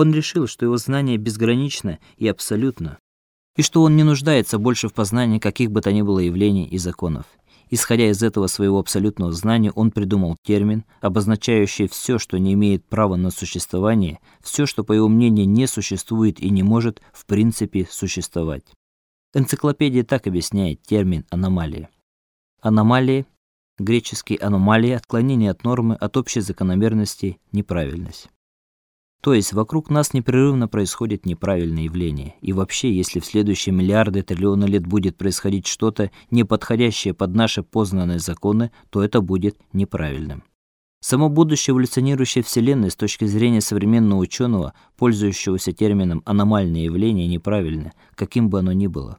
Он решил, что его знание безгранично и абсолютно, и что он не нуждается больше в познании каких бы то ни было явлений и законов. Исходя из этого своего абсолютного знания, он придумал термин, обозначающий все, что не имеет права на существование, все, что по его мнению не существует и не может в принципе существовать. Энциклопедия так объясняет термин аномалия. Аномалии греческий аномалия отклонение от нормы, от общей закономерности, неправильность. То есть вокруг нас непрерывно происходят неправильные явления. И вообще, если в следующие миллиарды триллионы лет будет происходить что-то не подходящее под наши познанные законы, то это будет неправильным. Само будущее эволюционирующей вселенной с точки зрения современного ученого, пользующегося термином аномальное явление, неправильно, каким бы оно ни было.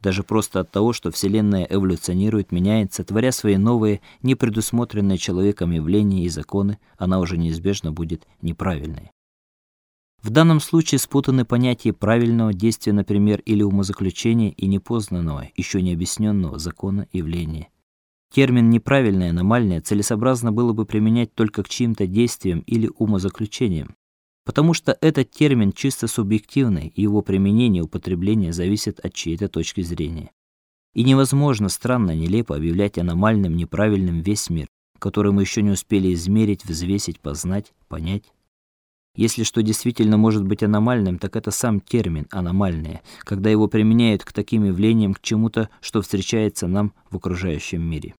Даже просто от того, что вселенная эволюционирует, меняется, творя свои новые, непредусмотренные человеком явления и законы, она уже неизбежно будет неправильной. В данном случае спутаны понятия правильного действия, например, или умозаключения и непознанного, еще не объясненного закона явления. Термин неправильное, аномальное целесообразно было бы применять только к чьим-то действиям или умозаключениям, потому что этот термин чисто субъективный, и его применение употребление зависит от чьей-то точки зрения. И невозможно странно, нелепо объявлять аномальным, неправильным весь мир, который мы еще не успели измерить, взвесить, познать, понять. Если что действительно может быть аномальным, так это сам термин аномальное, когда его применяют к таким явлениям, к чему-то, что встречается нам в окружающем мире.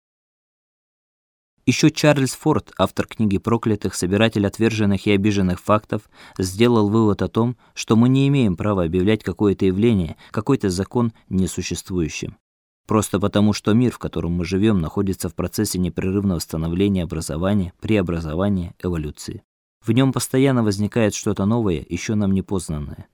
Еще Чарльз Форд, автор книги Проклятых, собиратель отверженных и обиженных фактов, сделал вывод о том, что мы не имеем права объявлять какое-то явление, какой-то закон несуществующим. Просто потому, что мир, в котором мы живем, находится в процессе непрерывного становления, образования, преобразования, эволюции. В нем постоянно возникает что-то новое, еще нам непознанное.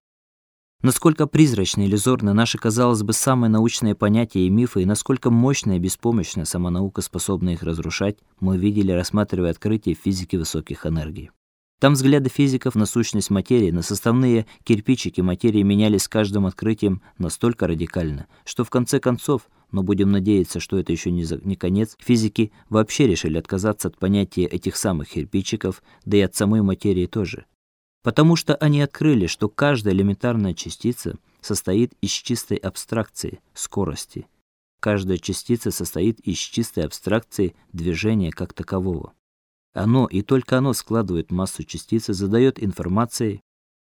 Насколько призрачны иллюзорны наши, казалось бы, самые научные понятия и мифы, и насколько мощная и беспомощная сама наука способна их разрушать, мы видели, рассматривая открытия физики высоких энергий. Там взгляды физиков на сущность материи, на составные кирпичики материи менялись с каждым открытием настолько радикально, что в конце концов но будем надеяться, что это еще не, за, не конец. Физики вообще решили отказаться от понятия этих самых кирпичиков, да и от самой материи тоже. Потому что они открыли, что каждая элементарная частица состоит из чистой абстракции скорости. Каждая частица состоит из чистой абстракции движения как такового. Оно и только оно складывает массу частицы, задает информацией,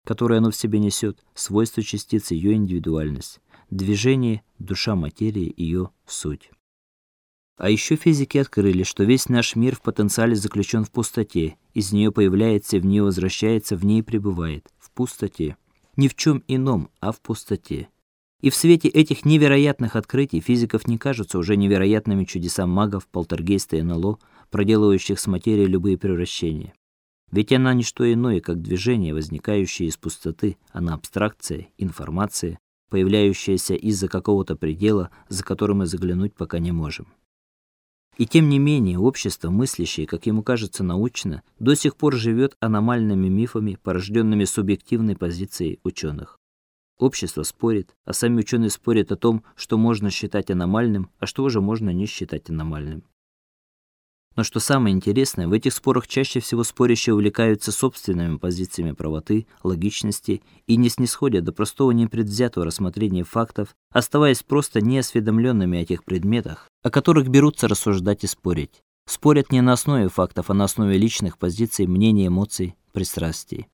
которую оно в себе несет, свойства частицы, ее индивидуальность движение, душа материи, ее суть. А еще физики открыли, что весь наш мир в потенциале заключен в пустоте, из нее появляется, в нее возвращается, в ней пребывает, в пустоте. Ни в чем ином, а в пустоте. И в свете этих невероятных открытий физиков не кажутся уже невероятными чудеса магов, полтергейста и НЛО, проделывающих с материей любые превращения. Ведь она не что иное, как движение, возникающее из пустоты, она абстракция, информация, появляющаяся из-за какого-то предела, за который мы заглянуть пока не можем. И тем не менее, общество, мыслящее, как ему кажется, научно, до сих пор живет аномальными мифами, порожденными субъективной позицией ученых. Общество спорит, а сами ученые спорят о том, что можно считать аномальным, а что уже можно не считать аномальным. Но что самое интересное, в этих спорах чаще всего спорящие увлекаются собственными позициями правоты, логичности и не снисходят до простого непредвзятого рассмотрения фактов, оставаясь просто неосведомленными о тех предметах, о которых берутся рассуждать и спорить. Спорят не на основе фактов, а на основе личных позиций, мнений, эмоций, пристрастий.